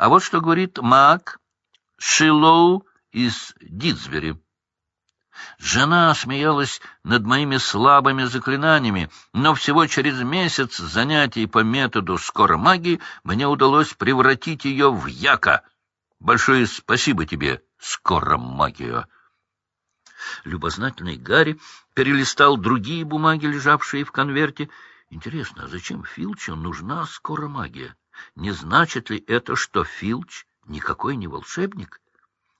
А вот что говорит маг Шилоу из Дитсбери. Жена смеялась над моими слабыми заклинаниями, но всего через месяц занятий по методу скоромагии мне удалось превратить ее в яка. Большое спасибо тебе, скоромагия. Любознательный Гарри перелистал другие бумаги, лежавшие в конверте. Интересно, а зачем Филчу нужна скоромагия? Не значит ли это, что Филч никакой не волшебник?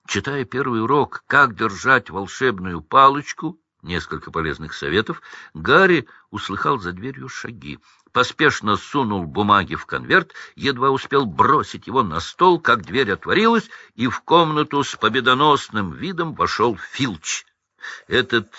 Читая первый урок «Как держать волшебную палочку», несколько полезных советов, Гарри услыхал за дверью шаги. Поспешно сунул бумаги в конверт, едва успел бросить его на стол, как дверь отворилась, и в комнату с победоносным видом вошел Филч. Этот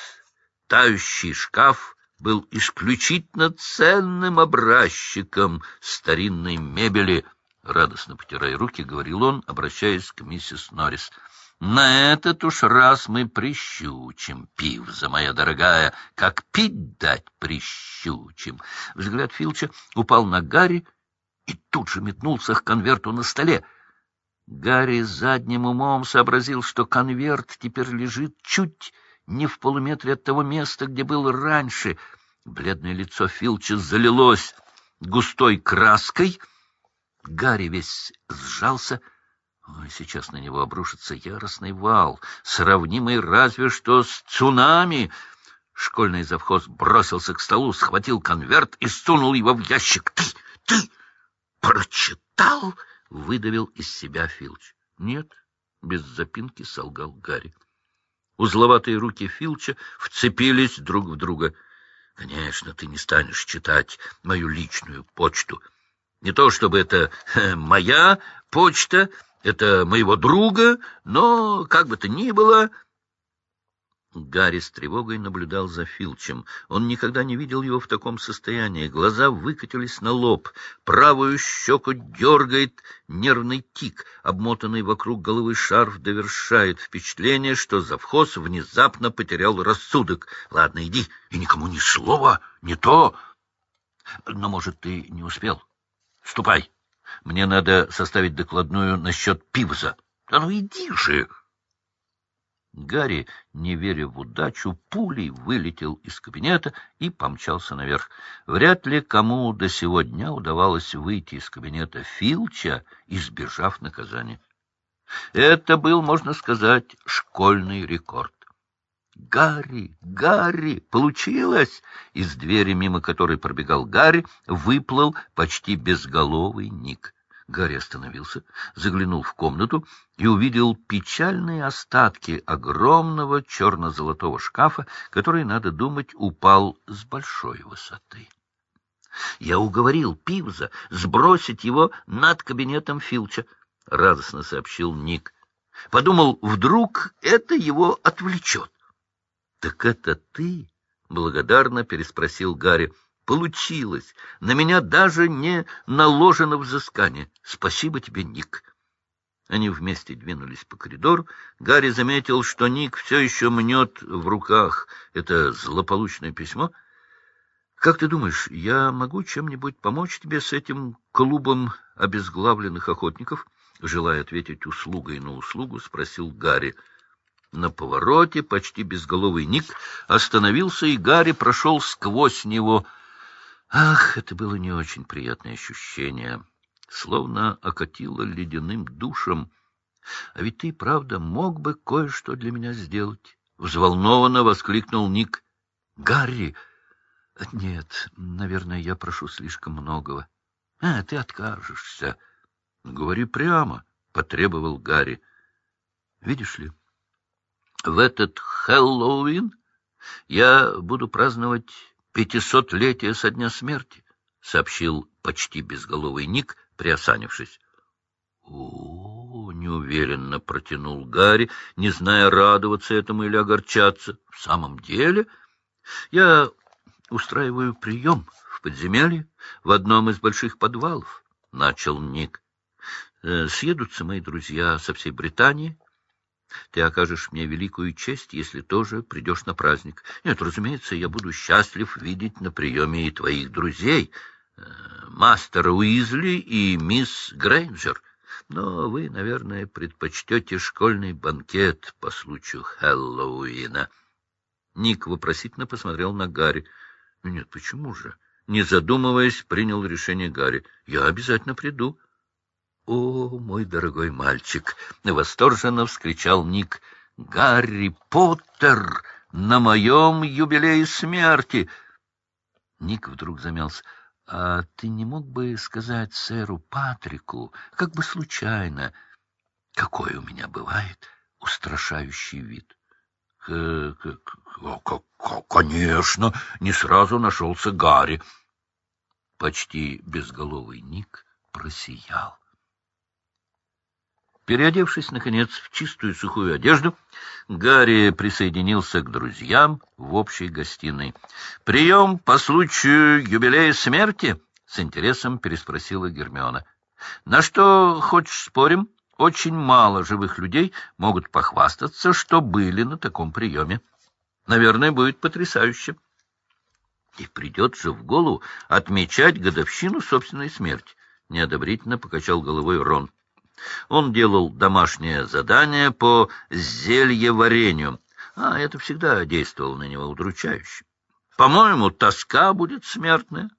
тающий шкаф был исключительно ценным образчиком старинной мебели, — радостно потирая руки, говорил он, обращаясь к миссис Норрис. На этот уж раз мы прищучим, пивза моя дорогая, как пить дать прищучим. Взгляд Филча упал на Гарри и тут же метнулся к конверту на столе. Гарри задним умом сообразил, что конверт теперь лежит чуть не в полуметре от того места, где был раньше. Бледное лицо Филча залилось густой краской. Гарри весь сжался — Ой, сейчас на него обрушится яростный вал, сравнимый разве что с цунами. Школьный завхоз бросился к столу, схватил конверт и сунул его в ящик. — Ты, ты прочитал? — выдавил из себя Филч. — Нет, — без запинки солгал Гарри. Узловатые руки Филча вцепились друг в друга. — Конечно, ты не станешь читать мою личную почту. Не то чтобы это моя почта, это моего друга, но, как бы то ни было... Гарри с тревогой наблюдал за Филчем. Он никогда не видел его в таком состоянии. Глаза выкатились на лоб, правую щеку дергает нервный тик, обмотанный вокруг головы шарф довершает впечатление, что завхоз внезапно потерял рассудок. — Ладно, иди, и никому ни слова, не то. Но, может, ты не успел? Ступай. Мне надо составить докладную насчет Пивза. Да ну иди же! Гарри, не веря в удачу, пулей вылетел из кабинета и помчался наверх. Вряд ли кому до сего дня удавалось выйти из кабинета Филча, избежав наказания. Это был, можно сказать, школьный рекорд. «Гарри! Гарри! Получилось!» Из двери, мимо которой пробегал Гарри, выплыл почти безголовый Ник. Гарри остановился, заглянул в комнату и увидел печальные остатки огромного черно-золотого шкафа, который, надо думать, упал с большой высоты. «Я уговорил Пивза сбросить его над кабинетом Филча», — радостно сообщил Ник. «Подумал, вдруг это его отвлечет». Так это ты? Благодарно переспросил Гарри. Получилось. На меня даже не наложено взыскание. Спасибо тебе, Ник. Они вместе двинулись по коридору. Гарри заметил, что Ник все еще мнет в руках это злополучное письмо. «Как ты думаешь, я могу чем-нибудь помочь тебе с этим клубом обезглавленных охотников?» Желая ответить услугой на услугу, спросил Гарри. На повороте почти безголовый Ник остановился, и Гарри прошел сквозь него. Ах, это было не очень приятное ощущение, словно окатило ледяным душем. А ведь ты, правда, мог бы кое-что для меня сделать? Взволнованно воскликнул Ник. Гарри! Нет, наверное, я прошу слишком многого. А, ты откажешься. Говори прямо, — потребовал Гарри. Видишь ли, в этот Хэллоуин я буду праздновать пятисотлетие со дня смерти, — сообщил почти безголовый Ник, приосанившись. — О, — неуверенно протянул Гарри, не зная, радоваться этому или огорчаться. — В самом деле, я устраиваю прием в подземелье в одном из больших подвалов, — начал Ник. Э, — Съедутся мои друзья со всей Британии, ты окажешь мне великую честь, если тоже придешь на праздник. Нет, разумеется, я буду счастлив видеть на приеме и твоих друзей, э, мастера Уизли и мисс Грейнджер. Но вы, наверное, предпочтете школьный банкет по случаю Хэллоуина. Ник вопросительно посмотрел на Гарри. — Нет, почему же? Не задумываясь, принял решение Гарри. — Я обязательно приду. — О, мой дорогой мальчик! — восторженно вскричал Ник. — Гарри Поттер на моем юбилее смерти! Ник вдруг замялся. — А ты не мог бы сказать сэру Патрику, как бы случайно, какой у меня бывает устрашающий вид? — Конечно, не сразу нашелся Гарри. Почти безголовый Ник просиял. Переодевшись, наконец, в чистую сухую одежду, Гарри присоединился к друзьям в общей гостиной. «Прием по случаю юбилея смерти?» — с интересом переспросила Гермиона. «На что, хочешь, спорим? Очень мало живых людей могут похвастаться, что были на таком приеме. Наверное, будет потрясающе. И придет же в голову отмечать годовщину собственной смерти. Неодобрительно покачал головой Рон. Он делал домашнее задание по зельеварению, а это всегда действовало на него удручающе. По-моему, тоска будет смертная.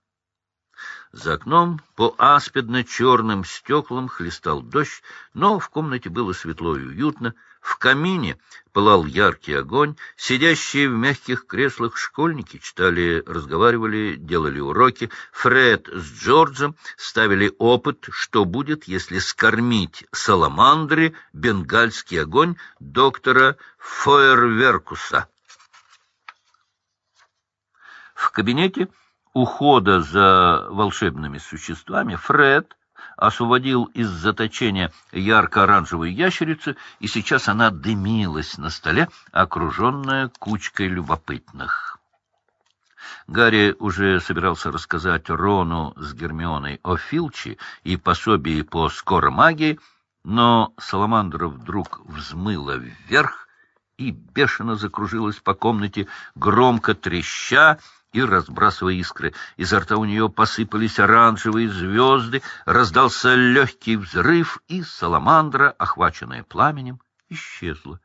За окном по аспидно-черным стеклам хлестал дождь, но в комнате было светло и уютно. В камине пылал яркий огонь. Сидящие в мягких креслах школьники читали, разговаривали, делали уроки. Фред с Джорджем ставили опыт, что будет, если скормить саламандре бенгальский огонь доктора Фойерверкуса. В кабинете ухода за волшебными существами Фред освободил из заточения ярко-оранжевую ящерицу, и сейчас она дымилась на столе, окруженная кучкой любопытных. Гарри уже собирался рассказать Рону с Гермионой о Филчи и пособии по скоромагии, но Саламандра вдруг взмыла вверх и бешено закружилась по комнате, громко треща и разбрасывая искры. Изо рта у нее посыпались оранжевые звезды, раздался легкий взрыв, и саламандра, охваченная пламенем, исчезла.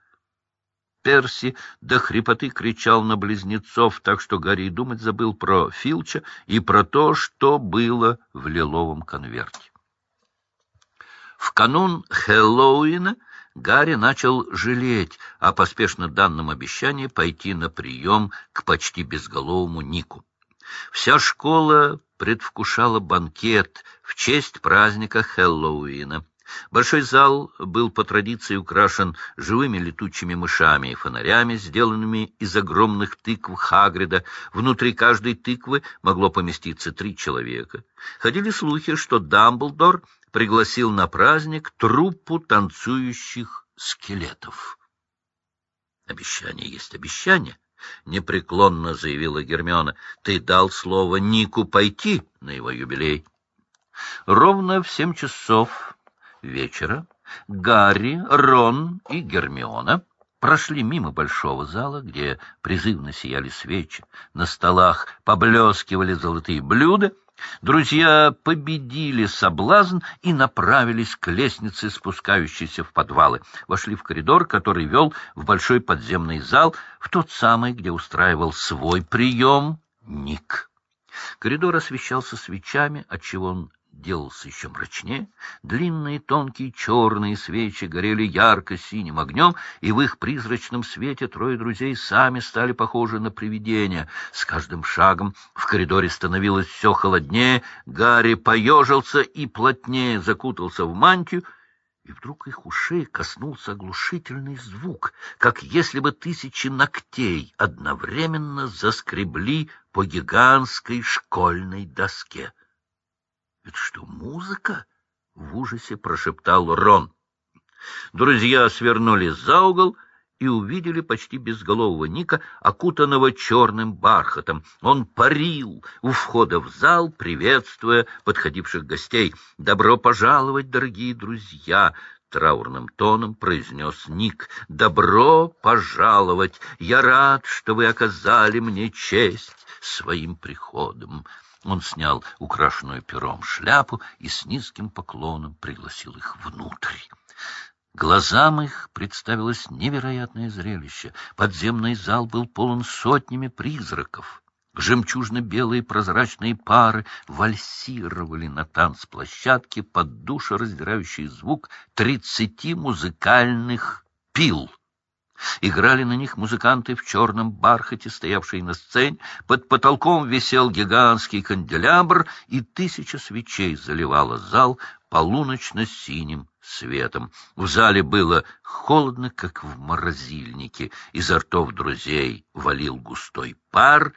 Перси до хрипоты кричал на близнецов, так что Гарри думать забыл про Филча и про то, что было в лиловом конверте. В канун Хэллоуина Гарри начал жалеть о поспешно данном обещании пойти на прием к почти безголовому Нику. Вся школа предвкушала банкет в честь праздника Хэллоуина. Большой зал был по традиции украшен живыми летучими мышами и фонарями, сделанными из огромных тыкв Хагрида. Внутри каждой тыквы могло поместиться три человека. Ходили слухи, что Дамблдор пригласил на праздник труппу танцующих скелетов. «Обещание есть обещание», — непреклонно заявила Гермиона. «Ты дал слово Нику пойти на его юбилей». Ровно в семь часов вечера Гарри, Рон и Гермиона прошли мимо большого зала, где призывно сияли свечи, на столах поблескивали золотые блюда — Друзья победили соблазн и направились к лестнице, спускающейся в подвалы. Вошли в коридор, который вел в большой подземный зал, в тот самый, где устраивал свой прием Ник. Коридор освещался свечами, отчего он делался еще мрачнее. Длинные тонкие черные свечи горели ярко-синим огнем, и в их призрачном свете трое друзей сами стали похожи на привидения. С каждым шагом в коридоре становилось все холоднее, Гарри поежился и плотнее закутался в мантию, и вдруг их ушей коснулся оглушительный звук, как если бы тысячи ногтей одновременно заскребли по гигантской школьной доске. «Это что, музыка?» — в ужасе прошептал Рон. Друзья свернули за угол и увидели почти безголового Ника, окутанного черным бархатом. Он парил у входа в зал, приветствуя подходивших гостей. «Добро пожаловать, дорогие друзья!» — траурным тоном произнес Ник. «Добро пожаловать! Я рад, что вы оказали мне честь своим приходом!» Он снял украшенную пером шляпу и с низким поклоном пригласил их внутрь. Глазам их представилось невероятное зрелище. Подземный зал был полон сотнями призраков. Жемчужно-белые прозрачные пары вальсировали на танцплощадке под душераздирающий звук тридцати музыкальных пил. Играли на них музыканты в черном бархате, стоявшие на сцене. Под потолком висел гигантский канделябр, и тысяча свечей заливала зал полуночно-синим светом. В зале было холодно, как в морозильнике. Изо ртов друзей валил густой пар.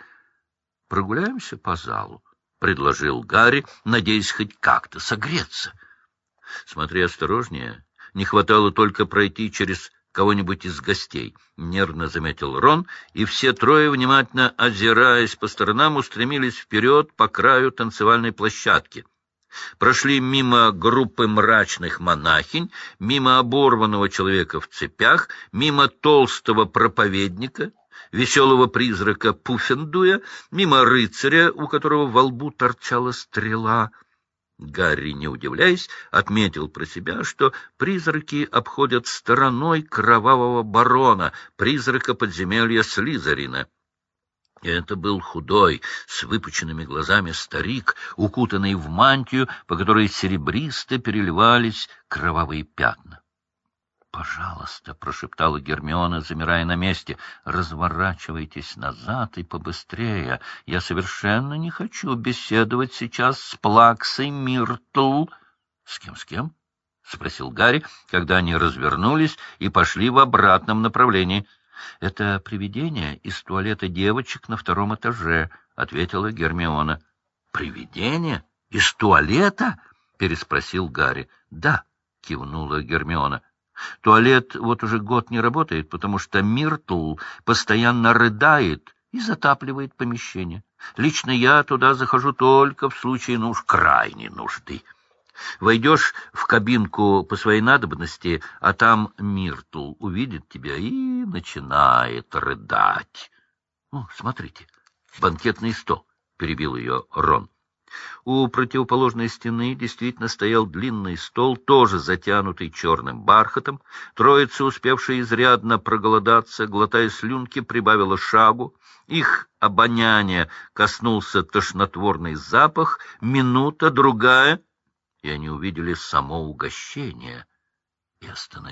«Прогуляемся по залу», — предложил Гарри, надеясь хоть как-то согреться. «Смотри осторожнее. Не хватало только пройти через кого-нибудь из гостей, — нервно заметил Рон, и все трое, внимательно озираясь по сторонам, устремились вперед по краю танцевальной площадки. Прошли мимо группы мрачных монахинь, мимо оборванного человека в цепях, мимо толстого проповедника, веселого призрака Пуффендуя, мимо рыцаря, у которого во лбу торчала стрела — Гарри, не удивляясь, отметил про себя, что призраки обходят стороной кровавого барона, призрака подземелья Слизерина. Это был худой, с выпученными глазами старик, укутанный в мантию, по которой серебристо переливались кровавые пятна. «Пожалуйста», — прошептала Гермиона, замирая на месте, — «разворачивайтесь назад и побыстрее. Я совершенно не хочу беседовать сейчас с Плаксой Миртл». «С кем, с кем?» — спросил Гарри, когда они развернулись и пошли в обратном направлении. «Это привидение из туалета девочек на втором этаже», — ответила Гермиона. «Привидение? Из туалета?» — переспросил Гарри. «Да», — кивнула Гермиона. Туалет вот уже год не работает, потому что Миртл постоянно рыдает и затапливает помещение. Лично я туда захожу только в случае, ну уж, крайней нужды. Войдешь в кабинку по своей надобности, а там Миртл увидит тебя и начинает рыдать. — Ну, смотрите, банкетный стол, — перебил ее Рон. У противоположной стены действительно стоял длинный стол, тоже затянутый черным бархатом. Троица, успевшая изрядно проголодаться, глотая слюнки, прибавила шагу. Их обоняние коснулся тошнотворный запах, минута, другая, и они увидели само угощение и остановились.